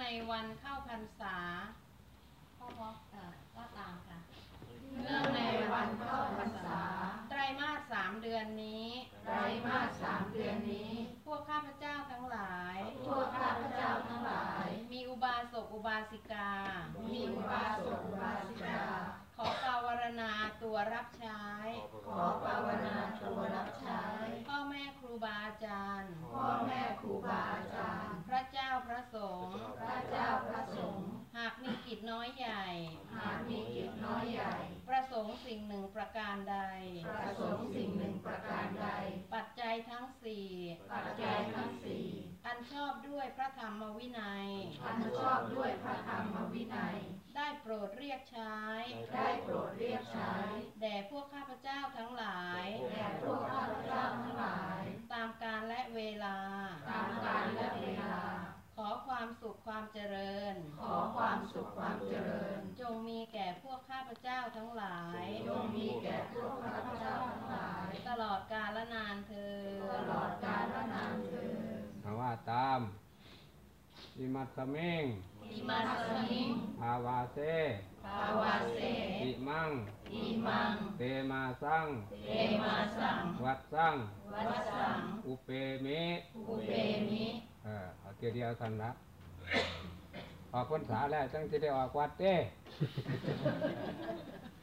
ในวันเข้าพรรษาพ่อพ่อเอ่อว่าตามค่ะ เนื่องในวันเข้าพรรษา ไตรมาสสามเดือนนี้ ไตรมาสสามเดือนนี้ พวกข้าพเจ้าทั้งหลาย พวกข้าพเจ้าทั้งหลาย มีอุบาสกอุบาสิกา มีอุบาสกอุบาสิกา ขอปาวารณาตัวรับใช้ ขอภาวนาตัวรับใช้ พ่อแม่ครูบาอาจารย์ พ่อแม่ครูบาอาจารย์ พระเจ้าพระสงฆ์ พระเจ้าพระสงฆ์ หากมีกิจน้อยใหญ่ หากมีกิจน้อยใหญ่ ประสงค์สิ่งหนึ่งประการใด ประสงค์สิ่งหนึ่งประการใด ปัจจัยทั้งสี่ปัจจัยทั้งสี่อันชอบด้วยพระธรรมวินัย อันชอบด้วยพระธรรมวินัย ได้โปรดเรียกใช้ ได้โปรดเรียกใช้ แด่พวกข้าพเจ้าทั้งหลาย แด่พวกข้าพเจ้าทั้งหลาย ตามการและเวลา ตามกาลและเวลา ขอความสุขความเจริญ ขอความสุขความเจริญ จงมีแก่พวกข้าพเจ้าทั้งหลาย จงมีแก่พวกข้าพเจ้าทั้งหลาย ตลอดกาลนานเธอญตลอดกาลและนานเถิดภาวะตามอิมัตสมิง อิมาสมิงภาวาเซภาวาเสอิมังอิมังเตมาสังเตมาสัง วัดสังวัดสัง อุเปมิอุเปมิเออเอาเทียวเดียวทันละออกพรรษาแล้วจังจะได้ออกวัดเด้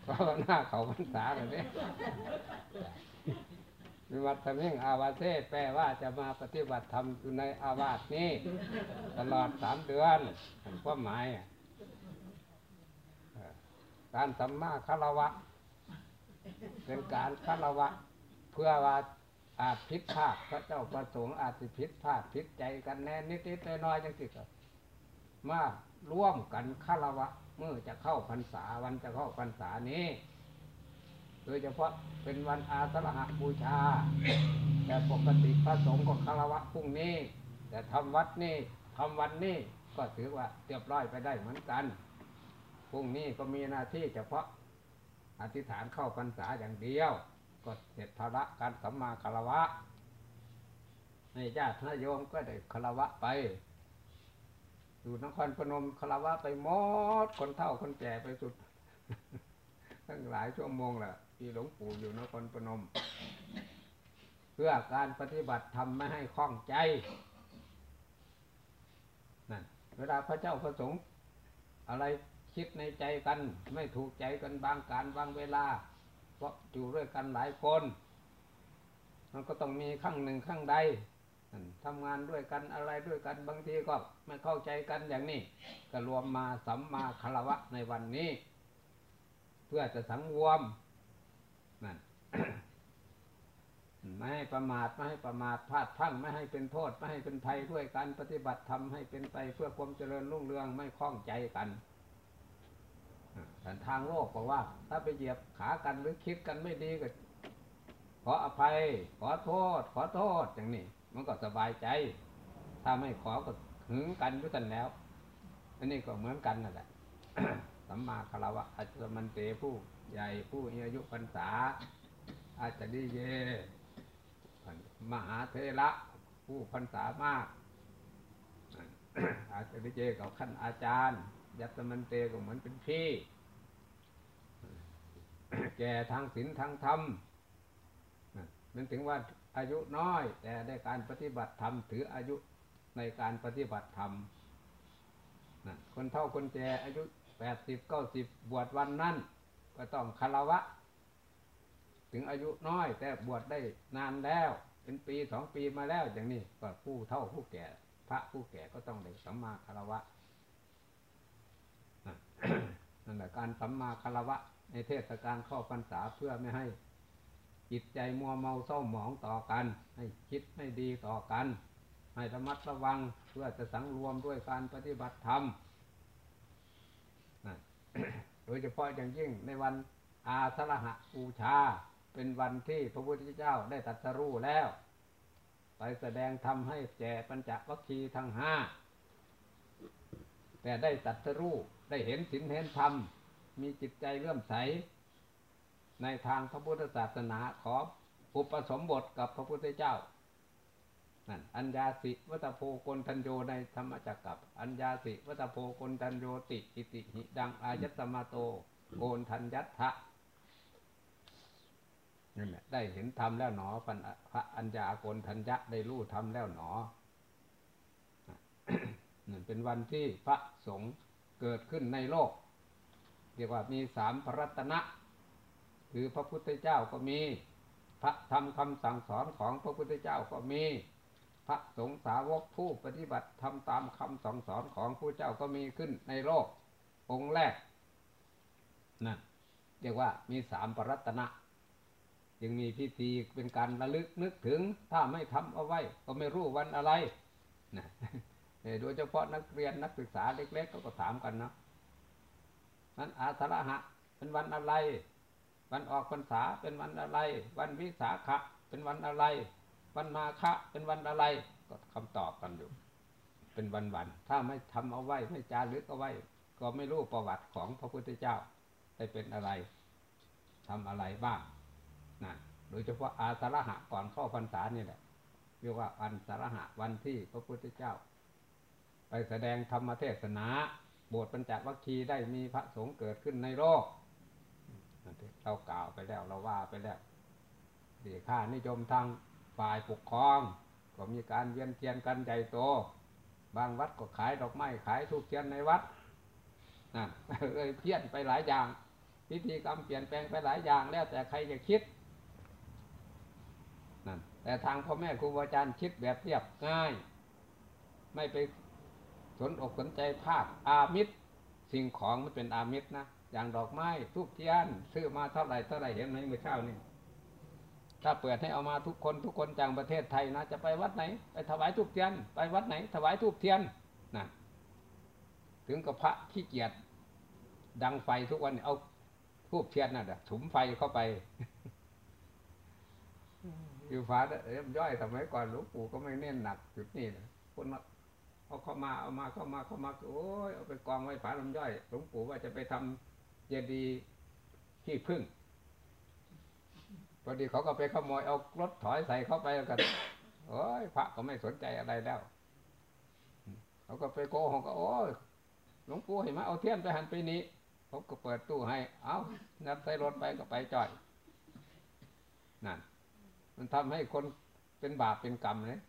เพราะว่าหน้าเขาพรรษาเลยเด้ วิวัฒน์มิงอาวาเซแปลว่าจะมาปฏิบัติธรรมอยู่ในอาวาสนี้ ตลอดสามเดือนเห็นความหมายการสัมมาคารวะ เป็นการคารวะ เพื่อว่าอาจผิดพลาดพระเจ้าประสงค์อาจสิผิดพลาดผิดใจกันแน่นิดๆน้อยๆจังสิครมาร่วมกันคารวะเมื่อจะเข้าพรรษาวันจะเข้าพรรษานี้ โดยเฉพาะเป็นวันอาสาฬหบูชา แต่ปกติพระสงฆ์ก็คารวะพรุ่งนี้ แต่ทำวัดนี่ทำวันนี้ก็ถือว่าเรียบร้อยไปได้เหมือนกันพรุ่งนี้ก็มีหน้าที่เฉพาะอธิษฐานเข้าพรรษาอย่างเดียว ก็เสร็จภาระการสัมมาคารวะในญาติโยมก็ได้คารวะไปอยู่นครพนมคารวะไปหมดคนเฒ่าคนแก่ไปสุด ตั้งหลายชั่วโมงแหละ ที่หลวงปู่อยู่นครพนม เพื่อการปฏิบัติทำไม่ให้คล่องใจนั่นเวลาพระเจ้าประสงค์อะไรคิดในใจกันไม่ถูกใจกันบางการบางเวลา เพราะอยู่ด้วยกันหลายคน มันก็ต้องมีข้างหนึ่งข้างใดทำงานด้วยกันอะไรด้วยกันบางทีก็ไม่เข้าใจกันอย่างนี้ ก็รวมมาสัมมาคารวะในวันนี้ เพื่อจะสังรวม ไม่ให้ประมาทไม่ให้ประมาทพลาดพังไม่ให้เป็นโทษไม่ให้เป็นภัยด้วยการปฏิบัติธรรมให้เป็นไปเพื่อความเจริญรุ่งเรืองไม่คล้องใจกันแต่ทางโลกบอกว่า ถ้าไปเหยียบขากันหรือคิดกันไม่ดีก็ขออภัย ขอโทษ ขอโทษอย่างนี้มันก็สบายใจ ถ้าไม่ขอก็หึงกันด้วยกันแล้วอันนี้ก็เหมือนกันนั่นแหละสัมมาคารวะอาจจะมันเตผู้ใหญ่ผู้อายุพรรษา อาจจะดีเยมหาเทระผู้พรรษามาก อาจจะดีเจกับขั้นอาจารย์ ยัตมันเตก็เหมือนเป็นพี่ แก่ทางศีลทางธรรมมันถึงว่าอายุน้อย แต่ได้การปฏิบัติธรรมถืออายุในการปฏิบัติธรรมคนเท่าคนแก่อายุแปดสิบเก้าสิบบวชวันนั้น ก็ต้องคารวะ ถึงอายุน้อย แต่บวชได้นานแล้ว เป็นปีสองปีมาแล้วอย่างนี้ก็ผู้เท่าผู้แก่ พระผู้แก่ก็ต้องได้สัมมาคารวะนั่นแหละการสัมมาคารวะ ในเทศกาลข้าพรรษาเพื่อไม่ให้จิตใจมัวเมาเศร้าหมองต่อกัน ให้คิดไม่ดีต่อกัน ให้ระมัดระวังเพื่อจะสังรวมด้วยการปฏิบัติธรรมโดยเฉพาะอย่างยิ่งในวันอาสาฬหบูชา เป็นวันที่พระพุทธเจ้าได้ตรัสรู้แล้ว ไปแสดงธรรมให้แก่ปัญจวัคคีย์ทั้งห้าแต่ได้ตรัสรู้ได้เห็นศีลเห็นธรรม มีจิตใจเลื่อมใส ในทางพระพุทธศาสนาขออุปสมบทกับพระพุทธเจ้านั่นอัญญาสิวัตโพกนทันโยในธรรมจักกับอัญญาสิวัตโพกนทันโยติอิติหิดังอายตมาโตโกนทันยัตถะ นั่นแหละได้เห็นธรรมแล้วหนอปัญพระอัญญาโกนทัญญะได้รู้ธรรมแล้วหนอนั่นเป็นวันที่พระสงฆ์เกิดขึ้นในโลก เรียกว่ามีสามพระรัตนะ คือพระพุทธเจ้าก็มี พระธรรมคำสั่งสอนของพระพุทธเจ้าก็มี พระสงฆ์สาวกผู้ปฏิบัติทำตามคำสั่งสอนของพระเจ้าก็มีขึ้นในโลก องค์แรกนั่นเรียกว่ามีสามปรัตนะ ยังมีพิธีเป็นการระลึกนึกถึง ถ้าไม่ทำเอาไว้ ก็ไม่รู้วันอะไรนะโดยเฉพาะนักเรียนนักศึกษาเล็กๆก็ถามกันเนาะนั้นอาสาหะเป็นวันอะไร วันออกพรรษาเป็นวันอะไร วันวิสาขะเป็นวันอะไร วันมาฆะเป็นวันอะไร ก็คำตอบกันอยู่ เป็นวันวันๆถ้าไม่ทำเอาไว้ไม่จารึกเอาไว้ ก็ไม่รู้ประวัติของพระพุทธเจ้าได้เป็นอะไรทำอะไรบ้าง นะโดยเฉพาะอาสาฬหะก่อนเข้าพรรษานี่แหละเรียกว่าวันสาฬหะวันที่พระพุทธเจ้า ไปแสดงธรรมเทศนาบสถ์ปัญจวัคคีย์ได้มีพระสงฆ์เกิดขึ้นในโลกเรากล่าวไปแล้วเราว่าไปแล้วดีค่านิยมทางฝ่ายปกครองก็มีการเวียนเทียนกันใหญ่โต บางวัดก็ขายดอกไม้ขายทูกเทียนในวัดนั่นเอ้ยเพี้ยนไปหลายอย่าง พิธีกรรมเปลี่ยนแปลงไปหลายอย่างแล้วแต่ใครจะคิด แต่ทางพ่อแม่ครูบาอาจารย์คิดแบบเรียบง่าย ไม่ไปสนอกสนใจภาคอามิตร สิ่งของมันเป็นอามิตรนะอย่างดอกไม้ทูกเทียนซื้อมาเท่าไหร่เท่าไหร่เห็นไหมเมื่อเช้านี่ถ้าเปิดให้เอามาทุกคนทุกคนจากประเทศไทยนะจะไปวัดไหน ไปถวายทูกเทียน ไปวัดไหน ถวายทูกเทียนนะถึงกับพระขี้เกียจดังไฟทุกวันเอาทูบเทียนน่ะถุมไฟเข้าไป อยู่ฟ้าเอ้ยย่อยสมัยก่อนหลวงปู่ก็ไม่เน้นหนักจุดนี้นะคนมาเอาเข้ามาเอามาเข้ามาเข้ามาโอ้ยเอาไปกองไว้ผาลำย่อยหลวงปู่ว่าจะไปทำเจดีย์ที่พึ่งพอดีเขาก็ไปขโมยเอารถถอยใส่เข้าไปแล้วกันโอ้ยพระก็ไม่สนใจอะไรแล้วเขาก็ไปโกหกก็โอ้ยหลวงปู่เห็นไหมเอาเทียนไปหันไปนี้เขาก็เปิดตู้ให้ เอานับใส่รถไปก็ไปจ่อยนั่น มันทำให้คนเป็นบาปเป็นกรรมเลย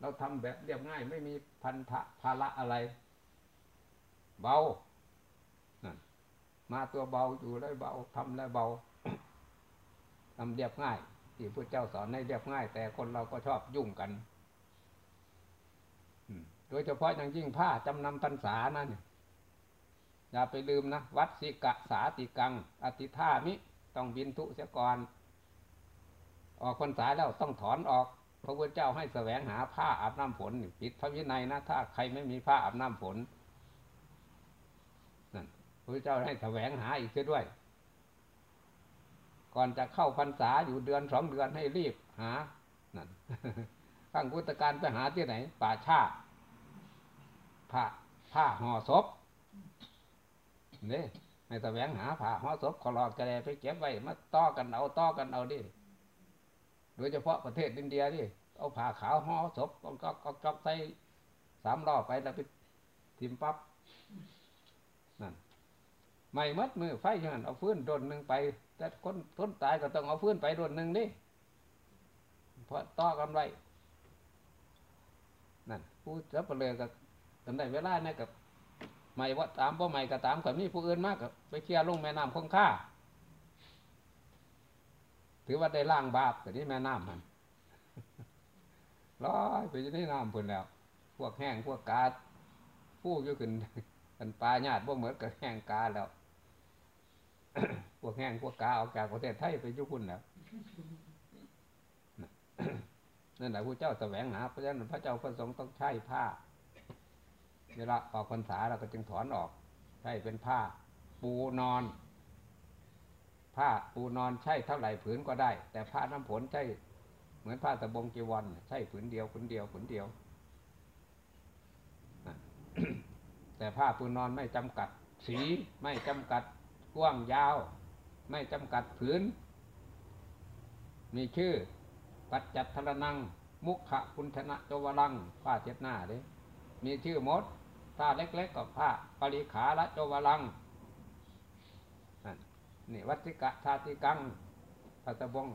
เราทำแบบเรียบง่ายไม่มีพันธะภาระอะไร เบานั่นมาตัวเบาอยู่ได้วเบาทำได้วเบาทำเรียบง่ายที่พระเจ้าสอนให้เรียบง่าย แต่คนเราก็ชอบยุ่งกันโดยเฉพาะอย่างยิ่งผ้าจำนำพรรษานั่นอย่าไปลืมนะ วัดสิกะสาติกัง อติท่ามิ ต้องบินทุเสียก่อน ออกพรรษาแล้วต้องถอนออก พระพุทธเจ้าให้แสวงหาผ้าอาบน้ำฝนนี่ผิดพระวินัยนะ ถ้าใครไม่มีผ้าอาบน้ำฝนนั่นพระพุทธเจ้าให้แสวงหาอีกด้วย ก่อนจะเข้าพรรษาอยู่เดือนสองเดือนให้รีบหานั่นข้างพุทธการไปหาที่ไหน ป่าชาผ้าผ้าห่อศพนี่ให้แสวงหาผ้าห่อศพขอลอกจะได้ไปเก็บไว้มาต่อกันเอาต่อกันเอาดิ โดยเฉพาะประเทศอินเดียดิเอาผ้าขาวห่อศพก็ก็ก็ก็ใส่สามรอบไปแล้วไปทิมปับ๊บนั่นไม่มัดมือไฟอย่างนั้นเอาฟื้นโดนหนึ่งไป แต่คนคนตายก็ต้องเอาฟื้นไปโดนหนึ่งนี่เพราะต่อกันไว้นั่นผู้เจ้าเปลือกับกันได้เวลาเนี่ยกับไม่ว่าตามบ่ไม่ก็ตามก็มีผู้อื่นมากกับไปเคลียร์ลงแม่น้ำคงค่า ถือว่าได้ล่างบาปแต่นี่แม่น้ำมันร้อยไปอยู่ในน้ำพุ่นแล้ว พวกแห้งพวกกาผู้ยู่ขึ้นกันปลาญาติบ่เหมือนกับแห้งกาแล้ว พวกแห้งพวกกาออกจากประเทศไทยไปยุคุณแล้วนั่นแหละพระเจ้าแสวงหาเพราะฉะนั้นพระเจ้าพระสงฆ์ต้องใช้ผ้าเวลาออกพรรษาเราก็จึงถอนออกใช้เป็นผ้า ปูนอน ผ้าปูนอนใช่เท่าไหร่ผืนก็ได้ แต่ผ้าน้ำฝนใช่เหมือนผ้าตะบงจีวรใช่ผืนเดียวผืนเดียวผืนเดียว แต่ผ้าปูนอนไม่จำกัด สีไม่จำกัดกว้างยาว ไม่จำกัดผืน มีชื่อ ปัจจัตทรนัง มุขะคุณธนะจวรัง ผ้าเช็ดหน้าเด้มีชื่อมดถ้าเล็กๆก็ผ้าปริขาละจวรัง นี่วัติกะชาติกังพัตบง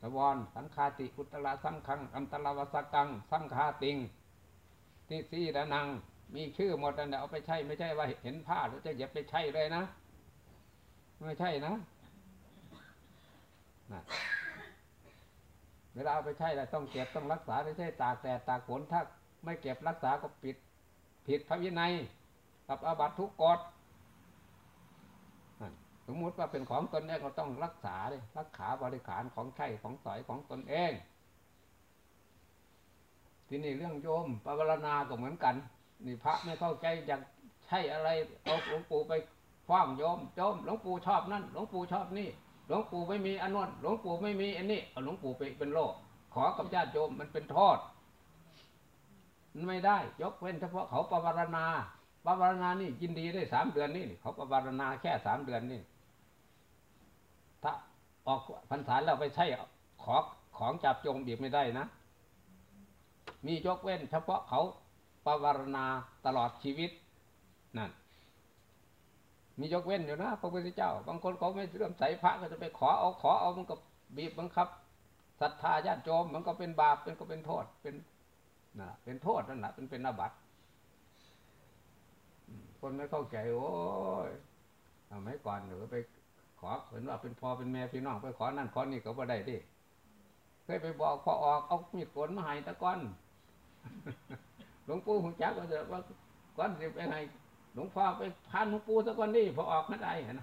สวรสังคาติอุตระสังคัง อันตรวสกัง สังคาติงนิสีระนัง มีชื่อหมดนั่นเอาไปใช้ไม่ใช่ว่าเห็นผ้าแล้วจะเหย็บไปใช้เลยนะ ไม่ใช่นะนะเวลาเอาไปใช้แล้วต้องเก็บต้องรักษาไม่ใช่ตากแดดตากฝนถ้าไม่เก็บรักษาก็ปิด ผิดพระวินัยกับอาบัตทุกกฎ สมมุติว่าเป็นของตนเองก็ต้องรักษาเลยรักษาบริขารของใช้ของสอยของตนเอง ที่นี่เรื่องโยมปวารณาก็เหมือนกัน นี่พระไม่เข้าใจอยากใช่อะไรเอาหลวงปู่ไปคว้างโยมโยมหลวงปู่ชอบนั่นหลวงปู่ชอบนี่หลวงปู่ไม่มีอนนนหลวงปู่ไม่มีอันนี้เอาหลวงปู่ไปเป็นโลกขอกับญาติโยมมันเป็นโทษมันไม่ได้ ยกเว้นเฉพาะเขาปวารณาปวารณานี่ยินดีได้สามเดือนนี่เขาปวารณาแค่สามเดือนนี่ ถ้าออกพรรษาแล้วไปใช่ขอของจับโยมบีบไม่ได้นะ มียกเว้น เฉพาะเขาปวารณาตลอดชีวิตนั่นมียกเว้นอยู่นะพระพุทธเจ้า บางคนเขาไม่เลื่อมใสพระก็จะไปขอเอาขอเอามันก็บีบบังคับศรัทธาญาติโยมมันก็เป็นบาปเป็นก็เป็นโทษเป็นนะเป็นโทษนั่นแหละเป็นเป็นอาบัติคนไม่เข้าใจโอ้ยทำไมก่อนหรือไป ขอเห็นว่าเป็นพ่อเป็นแม่พี่น้องไปขอนั่นขอนี่ก็บ่ได้ดิเคยไปบอกพอออกเอามีดโกนมาให้ตะก้อนหลวงปู่หุ่จักว่าจะว่าก้อนสิไปให้หลวงพ่อไปพานหลวงปู่ตะก้อนนี่พอออกไม่ได้เห็นไหม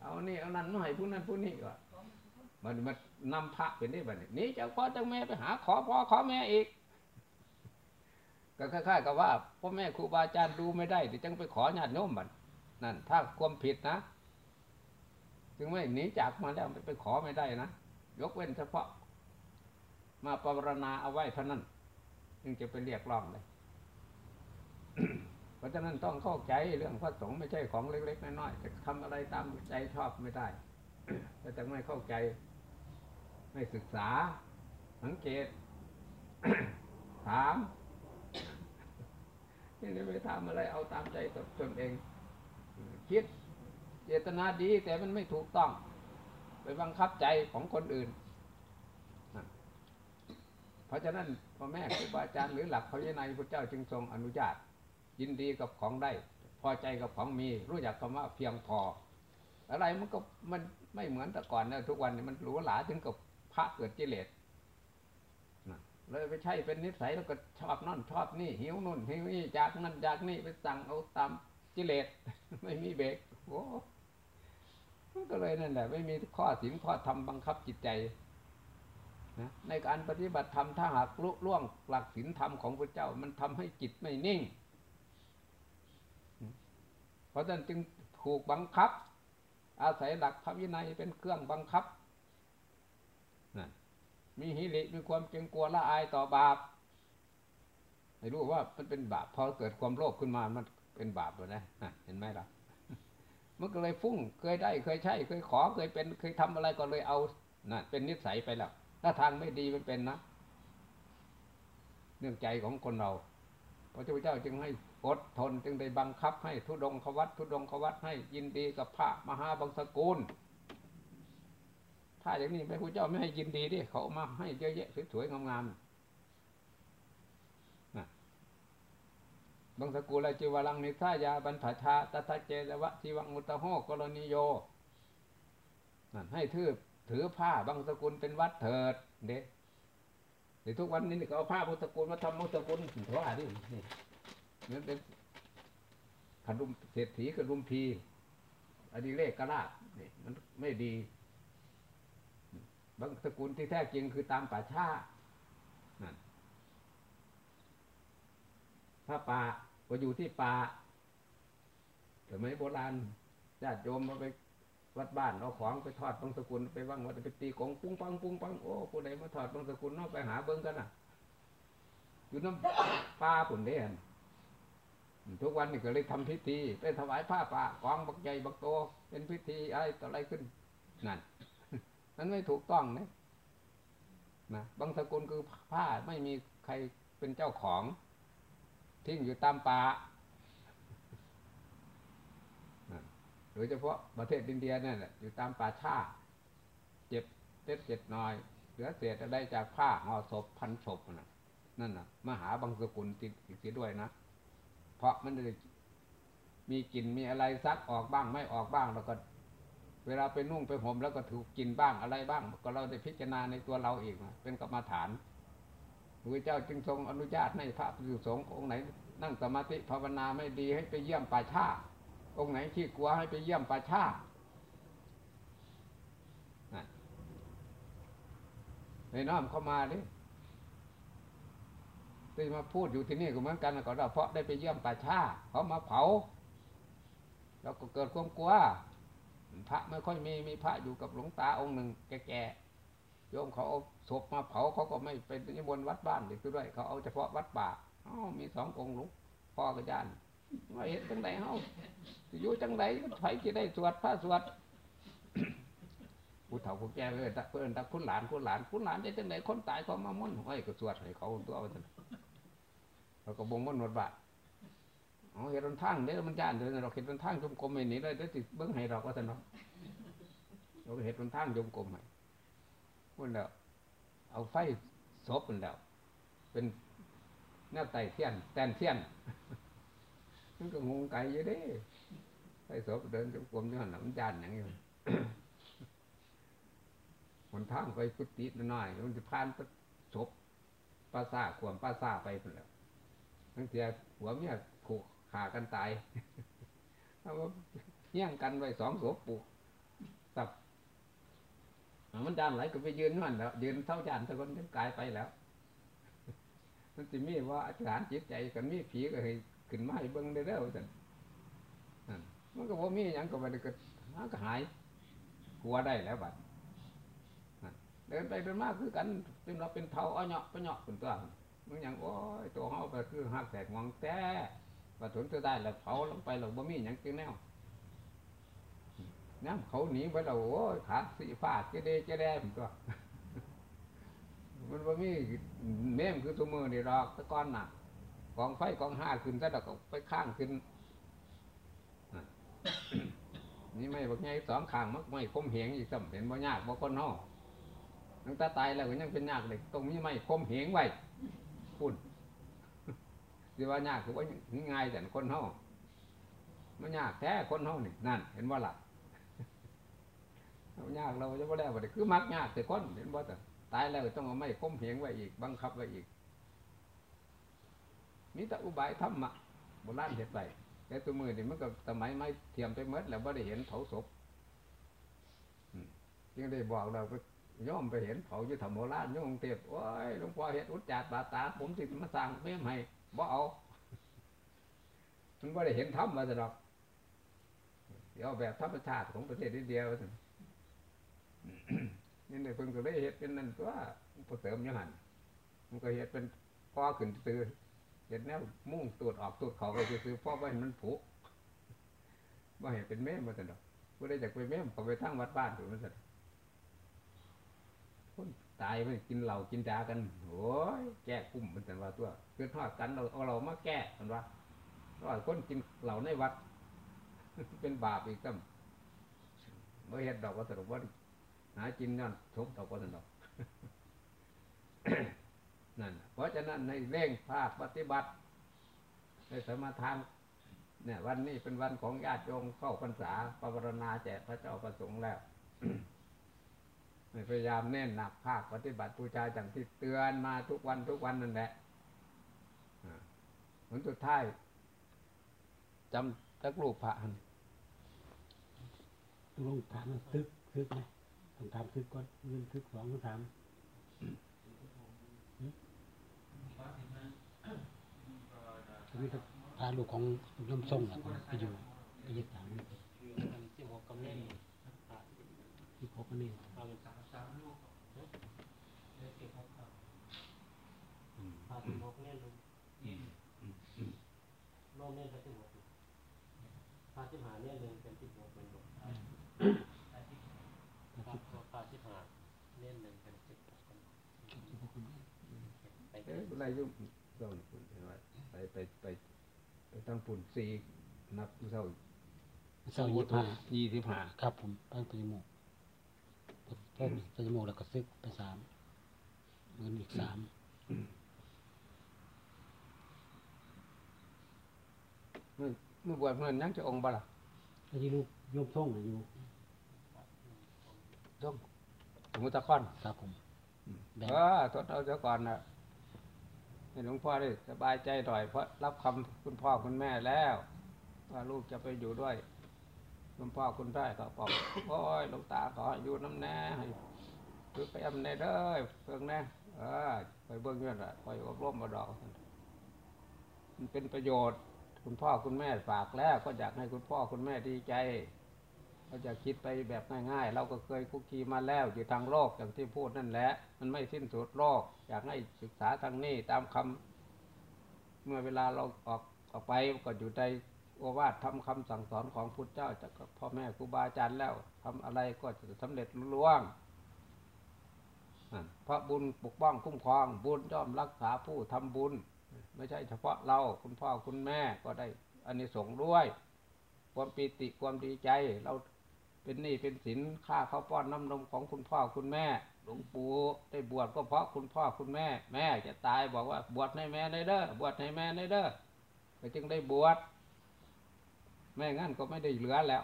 เอานี่เอานั่นมาให้ผู้นั้นผู้นี้ก็มันมันนำพระเป็นได้บัดนี้นี่จากพ่อจากแม่ไปหาขอพ่อขอแม่อีกก็คล้ายๆกับว่าพ่อแม่ครูบาอาจารย์ดูไม่ได้ที่จังไปขอญาติโยมบัด นั่น ถ้าความผิดนะจึงไม่หนีจากมาแล้วไปขอไม่ได้นะ ยกเว้นเฉพาะ มาปรารณาเอาไว้เท่านั้น จึงจะไปเรียกร้องเลยเพราะฉะนั้นต้องเข้าใจเรื่องพระสงฆ์ไม่ใช่ของเล็ก ๆ น้อยๆจะทำอะไรตามใจชอบไม่ได้ถ้าจะไม่เข้าใจ ไม่ศึกษา สังเกต ถามที่นี่ไม่ทำอะไรเอาตามใจตนเอง คิดเจตนาดีแต่มันไม่ถูกต้อง ไปบังคับใจของคนอื่น เพราะฉะนั้นพ่อแม่ครูบาอาจารย์หรือหลักพระวินัยพระเจ้าจึงทรงอนุญาต ยินดีกับของได้ พอใจกับของมี รู้จักคำว่าเพียงพอ อะไรมันก็มันไม่เหมือนแต่ก่อนนะทุกวันนี้มันหรูหราถึงกับพระเกิดกิเลสเลยไปใช่เป็นนิสัยแล้วก็ชอบนั่นชอบนี่หิวนู่นหิวนี่จากนั่นจากนี่ไปสั่งเอาตาม กิเลสไม่มีเบรกโอ้มันก็เลยนั่นแหละ ไม่มีข้อศีลข้อธรรมบังคับจิตใจนะในการปฏิบัติธรรมถ้าหากลุล่วงหลักศีลธรรมของพระเจ้า มันทำให้จิตไม่นิ่ง เพราะฉะนั้นจึงถูกบังคับ อาศัยหลักพระวินัยเป็นเครื่องบังคับนั่นมีหิริมีความเกรงกลัวละอายต่อบาปให้รู้ว่ามันเป็นบาปพอเกิดความโลภขึ้นมามัน เป็นบาปเลยนะเห็นไหมล่ะมันก็เลยฟุ้งเคยได้เคยใช่เคยขอเคยเป็นเคยทำอะไรก็เลยเอาน่ะเป็นนิสัยไปแล้วถ้าทางไม่ดีมันเป็นนะเนื่องใจของคนเราพระเจ้าจึงให้อดทนจึงได้บังคับให้ทุดงควัตทุดงควัตให้ยินดีกับพระมหาบังสกุลถ้าอย่างนี้พระพุทธเจ้าไม่ให้ยินดีดิเขามาให้เยอะแยะสวยๆงามๆนะ บังสกุลจิวรังนิสายาบรรพชาตถาเจตวะชีวังมุตโหกรณีโยนั่นให้ถือถือผ้าบางสกุลเป็นวัดเถิด เด็เดี๋ยวทุกวันนี้ก็เอาผ้าบางสกุลมาทำบางสกุลถือว่าดินี่นั่นเป็นขดุมเศรษฐีขดุมพีอดีเลกกระลาดนี่มันไม่ดีบางสกุลที่แท้จริงคือตามป่าช้านั่นถ้าป่า ก็อยู่ที่ป่าสมัยโบราณญาติโยมมาไปวัดบ้านเอาของไปทอดบางสกุลไปว่างวัดไปตีกงปุ้งปังปุ้งปังโอ้ผู้ใดมาทอดบางสกุลนอกไปหาเบิ้งกันน่ะอยู่น้ำป่าผุนเด่นทุกวันนี่ก็เลยทำพิธีไปถวายผ้าป่ากองบักใหญ่บักโต เป็นพิธีอะไรต่ออะไรขึ้นนั่นมันไม่ถูกต้องนะนะบางสกุลคือผ้าไม่มีใครเป็นเจ้าของ ทิ้งอยู่ตามป่าโดยเฉพาะประเทศอินเดียเนี่ยแหละอยู่ตามป่าชาเจ็บเล็ดเจ็ดน้อย เหลือเศษอะไรจากผ้าห่อศพพันศพนะนั่นนะมหาบางสกุลติดอีกทีด้วยนะ เพราะมันได้มีกลิ่นมีอะไรซักออกบ้างไม่ออกบ้างแล้วก็ เวลาไปนุ่งไปห่มแล้วก็ถูกกินบ้างอะไรบ้าง ก็เราได้พิจารณาในตัวเราเองนะเป็นกรรมฐาน พระเจ้าจึงทรงอนุญาตให้พระภิกษุสงฆ์องค์ไหน นั่งสมาธิภาวนาไม่ดีให้ไปเยี่ยมป่าชาองค์ไหนขี้กลัวให้ไปเยี่ยมป่าชานั่นในน้อมเข้ามาดิที่มาพูดอยู่ที่นี่ก็เหมือนกันนะก็เราเพราะได้ไปเยี่ยมป่าชาเขามาเผาเราก็เกิดความกลัวพระไม่ค่อยมีมีพระอยู่กับหลวงตาองค์หนึ่งแก่ๆ โยมเขาเอาศพมาเผาเขาก็ไม่ไปนิมนต์วัดบ้านเด็กด้วย เขาเอาเฉพาะวัดป่าอ๋อมีสององค์หลวงพ่อกับญาติว่าเห็นจังไดเฮาอยู่จังไดไผที่ได้สวดพระสวดผู้เฒ่าผู้แก่เลยตะเพิ่นตะคุณหลานคุณหลานคุณหลานได้จังไดคนตายเขามามุ่นไว้ก็สวดให้เขาตัวเอาแล้วก็บ่งมุ่นวัดบาทอ๋อเห็นหนทางเด้อมันย่านเด้อเราเห็นหนทางจมกรมไม่หนีเลยเด้อสิเบิ่งให้ดอกว่าซั่นเนาะเราก็เห็นหนทางจมกรมให้ พุ่นแล้ว เอาไฟศพนั่นแล้ว เป็นแนวไตเทียนแตนเทียนมันก็งงไก่อยู่ด้ไฟศพเดินจมกรมอยู่หั่นน่ะมันย่านหยังอยู่หนทางไปกุฏิน้อยมันจะผ่านศพปราสาขวมปราสาไปพุ่นแล้วทั้งเทียหัวเมียผูกขากันตายเอาเฮี้ยงกันไว้สองศพปลูก มันจานไหลก็ไปยืนนั่นแล้ว ยืนเท่าจานตะคนยังกายไปแล้วมันจะมีว่าอธิษฐานจิตใจกันมีผีก็ให้ขึ้นมาให้เบิ่งได้เด้อว่าซั่นมันก็บ่ามีหยังก็ได้ก็มันก็หายกลัวได้แล้วบัดเดินไปเดินมากคือกันจนเราเป็นเผาเอาเหาะไปเหาะเป็นตัวมึงหยังโอ้ยตัวเฮาก็คือหักแตกงองแต่ว่าถึงจะได้แล้วเผาลงไปแล้วบ่มีหยังคือแนว น้ำเขาหนีไปแล้วโอ้ขาสีฟาเจเดเจแดมตัวมันว่ามีเมมคือตัวมือนี่ดอกตะก้อนหน่ะกองไฟกองห้าขึ้นซะดอกก็ไปข้างขึ้นนี่ไม่บอกไงสองข้างมักไม่คมเหงอีกสัมเห็นบ่ยากบ่คนเฮาตั้งแต่ตายแล้วก็ยังเป็นยากเลยตรงนี้ไม่คมเหงไว้พุ่นสิว่ายากคือว่าง่ายแต่คนเฮามันยากแท้คนเฮานี่นั่น เห็นว่าหล่ะ เอายากเราจะบ่ได้บ่ได้คือมักยากแต่คนเห็นบ่แต่ตายแล้วต้องเอาไม้คมเหงไว้อีก บังคับไว้อีกมีแต่อุบายธรรมะโบราณเห็ดไปแต่ตัวมือนี่มันก็สมัยไม่เทียมไปเมดแล้วไ่ได้เห็นเผาศพยังได้บอกเราไปย่อมไปเห็นเผาอยู่ธรรมโบราณโยมเทพโอ้ยหลวงพ่อเห็ดอุจจาระตา ผมสิมาสร้างเม่มให้บ่เอามันไ่ได้เห็นธรรมมาแต่ดอกเดี๋ยวเอาแบบธรรมชาติของประเทศอินเดียว่า ซั่นนี่ในเพิ่งก็เลยเห็ดเป็นนั่นตัวพอเสริมยังหันมันก็เห็ดเป็นพ่อขึ้นซื้อเห็ดแนวมุ่งตูดออกตูดเขาไปซื้อพ่อไว้ให้มันผุว่าเห็นเป็นแม่มาสันดอกผู้ได้จากไปแม่เขาไปทั้งวัดบ้านถูกมันสันคนตายไปกินเหล้ากินยากันโอ้ยแก้กุ้มมันสันว่าตัวเกิดทอดกันเราเอาเรามาแก้มันว่าว่าคนกินเหล้าในวัด เป็นบาปอีกตั้มเมื่อเห็ดดอกว่าสรุปว่า หากินนั่นทุบดอกก็นั่นดอกนั่นเพราะฉะนั้นในเร่งภาคปฏิบัติ ในสมาทานเนี่ย วันนี้เป็นวันของญาติโยมเข้าพรรษาปรารณาแจกพระเจ้าประสงค์แล้วพยายามเน้นหนักภาคปฏิบัติบูชาอย่างที่เตือนมาทุกวันทุกวันนั่นแหละผลสุดท้ายจำตะกรูปพระหันตกลงถามันทึกทึกไหม ต้องถามทึกก่อนเงินทึกสองต้องถามทีนี้ก็พาลูกของลูกน้ำส้มน่ะไปอยู่ไปยึดถามมันที่หกกับเล่นที่พบกันนี่เอาเป็นสามสามลูกเล่นเก็บหกครับอืมพาที่หกเล่นลงโน่นเล่นไปที่หกพาที่หาเล่นเลยเป็นที่หกเป็นหกพาพาที่หาเล่นหนึ่งเป็นสิบหกคน ไปเอ้ยอะไรยุ่งเจ้าปุ่นเห็นไหมไปไปไปไปตั้งปุ่นสี่นับเจ้าเศร้ายี่ห้ายี่สิบห้าครับ ผมไปไปจมูกไปไปจมูกแล้วก็ซึกไปสามเงินอีกสามเมื่อเมื่อบวชเมื่อนั้นยังจะองค์บ่ล่ะแล้วที่ลูกโยมท่งน่ะอยู่ต้องสมุตะก้อนครับผมแบ่งเออทดเอาเสียก่อนนะ ให้หลวงพ่อได้สบายใจหน่อยเพราะรับคำคุณพ่อคุณแม่แล้วว่าลูกจะไปอยู่ด้วยคุณพ่อคุณแม่ก็บอกโอ้ยหลวงตาขออยู่น้ำแน่ให้คือไปอำในเด้อเพิ่งแน่เออไปเบิ่งเงื่อนอะไปอบรมมาดอกมันเป็นประโยชน์ คุณพ่อคุณแม่ฝากแล้ว ก็อยากให้คุณพ่อคุณแม่ดีใจ เราจะคิดไปแบบง่ายๆ เราก็เคยคุกคีมาแล้วอยู่ทางโลกอย่างที่พูดนั่นแหละ มันไม่สิ้นสุดโลก อยากให้ศึกษาทางนี้ตามคำเมื่อเวลาเราออกออกไปก็อยู่ในโอวาททำคำสั่งสอนของพุทธเจ้าจากพ่อแม่ครูบาอาจารย์แล้วทำอะไรก็จะสำเร็จลุล่วงเพราะบุญปกป้องคุ้มครอง บุญย่อมรักษาผู้ทำบุญ ไม่ใช่เฉพาะเราคุณพ่อคุณแม่ก็ได้อานิสงส์ด้วย ความปีติความดีใจเรา เป็นหนี้เป็นสินค่าข้าวป้อนน้ำนมของคุณพ่อคุณแม่ หลวงปู่ได้บวชก็เพราะคุณพ่อคุณแม่ แม่จะตายบอกว่าบวชให้แม่ในเด้อบวชให้แม่ในเด้อก็จึงได้บวชแม่งั้นก็ไม่ได้เหลือแล้ว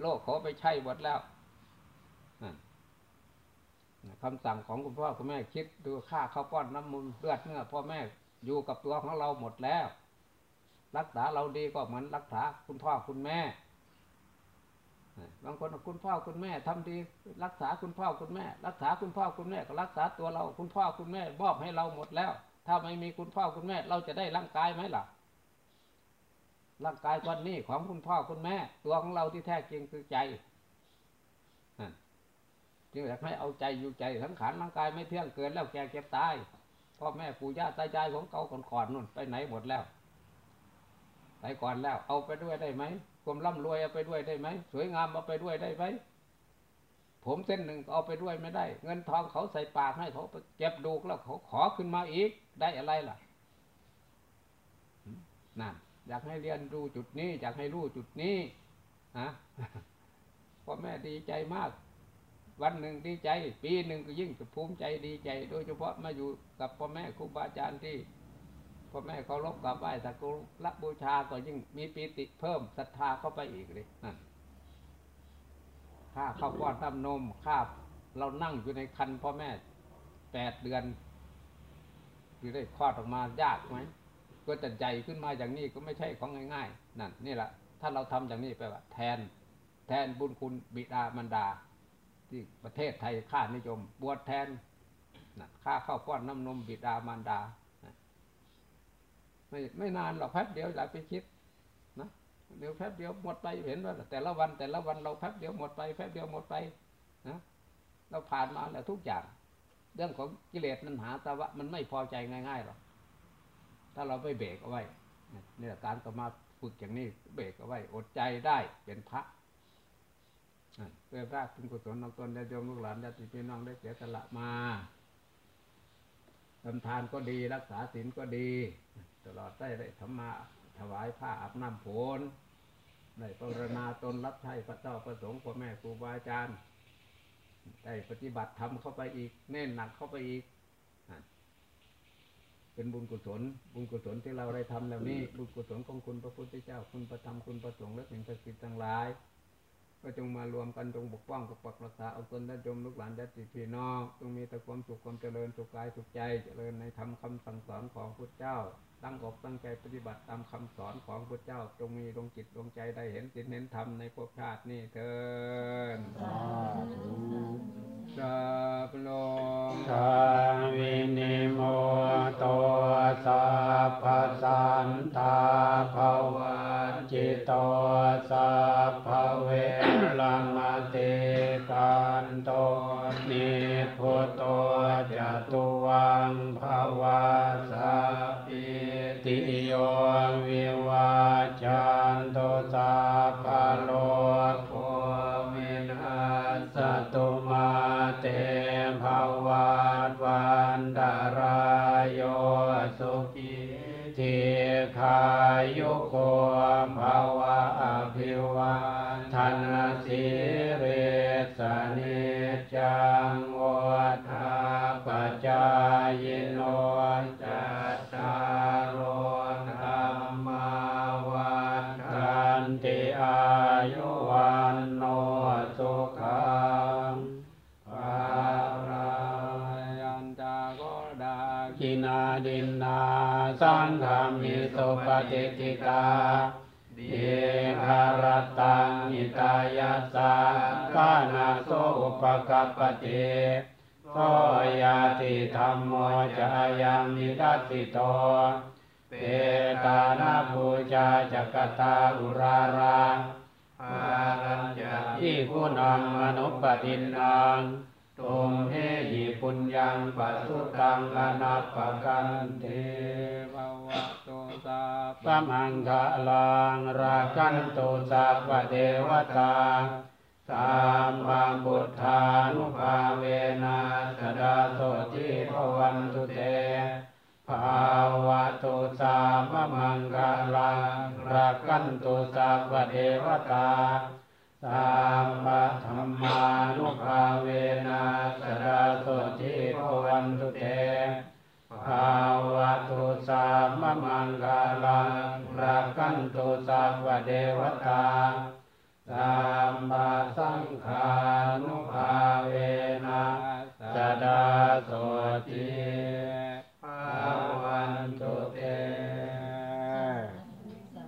โลกเขาไปใช้หมดแล้วคำสั่งของคุณพ่อคุณแม่คิดดูค่าข้าวป้อนน้ำมูลเลือดเนื้อพ่อแม่อยู่กับตัวของเราหมดแล้ว รักษาเราดีก็เหมือนรักษาคุณพ่อคุณแม่ บางคนคุณพ่อคุณแม่ทำดีรักษาคุณพ่อคุณแม่ รักษาคุณพ่อคุณแม่ก็รักษาตัวเรา คุณพ่อคุณแม่มอบให้เราหมดแล้ว ถ้าไม่มีคุณพ่อคุณแม่ เราจะได้ร่างกายไหมล่ะ ร่างกายก้อนนี้ของคุณพ่อคุณแม่ ตัวของเราที่แท้จริงคือใจจึงอยากให้เอาใจอยู่ใจสังขารร่างกายไม่เที่ยงเกินแล้วแก่เก็บตายพ่อแม่ปู่ย่าตายายของเก่าก่อนๆนู่นไปไหนหมดแล้วไปก่อนแล้ว เอาไปด้วยได้ไหม ความร่ำรวยเอาไปด้วยได้ไหมสวยงามเอาไปด้วยได้ไหมผมเส้นหนึ่งเอาไปด้วยไม่ได้ เงินทองเขาใส่ปากให้เขาเก็บดูกแล้วเขาขอขึ้นมาอีกได้อะไรล่ะนั่นอยากให้เรียนรู้จุดนี้ อยากให้รู้จุดนี้ฮะพ่อแม่ดีใจมาก วันหนึ่งดีใจ ปีหนึ่งก็ยิ่งจะภูมิใจดีใจ โดยเฉพาะมาอยู่กับพ่อแม่ครูบาอาจารย์ที่ พ่อแม่เคารพกราบไหว้สักการะบูชาก็ยิ่งมีปีติเพิ่มศรัทธาเข้าไปอีกเลยนั่นค่าข้าวป้อนน้ำนมค่าเรานั่งอยู่ในคันพ่อแม่แปดเดือนคือได้คลอดออกมายากไหมก็จะใหญ่ขึ้นมาอย่างนี้ก็ไม่ใช่ของง่าย ๆ นั่นนี่แหละถ้าเราทำอย่างนี้ไปว่า แทน แทนบุญคุณบิดามารดา ที่ประเทศไทยค่านิยม บวชแทนนะค่าข้าวป้อนน้ำนมบิดามารดา ไม่ไม่นานหรอกแป๊บเดียวอย่าไปคิดนะเดี๋ยวแป๊บเดียวหมดไปเห็นว่า แต่ละวันแต่ละวันเราแป๊บเดียวหมดไปแป๊บเดียวหมดไปนะเราผ่านมาแล้วทุกอย่าง เรื่องของกิเลสนันหาตาวะมันไม่พอใจง่ายๆหรอกถ้าเราไม่เบรกเอาไว้นี่แหละการก็มาฝึกอย่างนี้เบรกเอาไว้ อดใจได้เป็นพระเพื่อรากเป็นกุศลของตนได้โยมลูกหลานญาติพี่น้องได้เสียสละมา ทำทานก็ดีรักษาศีลก็ดี ตลอดได้ได้ธรรมาถวายผ้าอาบน้ำผลได้ปรณาตนรับใช้พระเจ้าประสงค์พ่อแม่ครูบาอาจารย์ได้ปฏิบัติธรรมเข้าไปอีกเน้นหนักเข้าไปอีก เป็นบุญกุศล บุญกุศลที่เราได้ทำแล้วนี้ บุญกุศลของคุณพระพุทธเจ้า คุณพระธรรมคุณพระสงฆ์และสิ่งศักดิ์สิทธิ์ทั้งหลาย ก็จงมารวมกันจงปกป้องปกปักรักษาเอาตนและจงลูกหลานญาติพี่น้องจงมีแต่ความสุขความเจริญสุขกายสุขใจ เจริญในธรรมคำสั่งสอนของพุทธเจ้า ตั้งอกตั้งใจปฏิบัติตามคำสอนของพุทธเจ้า จงมีดวงจิตดวงใจได้เห็นศีลเห็นธรรมในภพชาตินี้เถิดสาธุสัพพะโรคะวินิมุตโตสัพพะสันตาปะวัชชิโต สัพพะเวระมะติกกันโตนิพพุโต จะ ตุวัง ภะวะ สัพพีติโย สิริสนิจังวัฏาปจายโนจัตตารโธรรมาวันกันติอายุวันโนสุขังภาลังยันจาก็ดากินาดินนาสังฆามิสุปฏิทิตา รตังอิตายาสากานาโสอุปกัปติโสยาติธรรมโมจายังนิดัสสิโตเปตานาภูชาจักตาอุราราภารัญญาอิคุณังมนุปปตินังตุมเฮหิปุญญังปัสสุตังอนัปปกันเทภาว สาปะมังคะลังรากันตุสัพพะเทวตาสามบังบุทธานุภาเวนะสดาโสทิภวันตุเตภาวะตุสามะมังคลังรักขันตุสัพพะเทวตาสามปะธรรมานุภาเวนะสดาโสทิภวันตุเต ภาวะตุสามมังคลังรักขันตุสัพวเดวตาสามปะสังฆานุภาเวนะสดาโสติ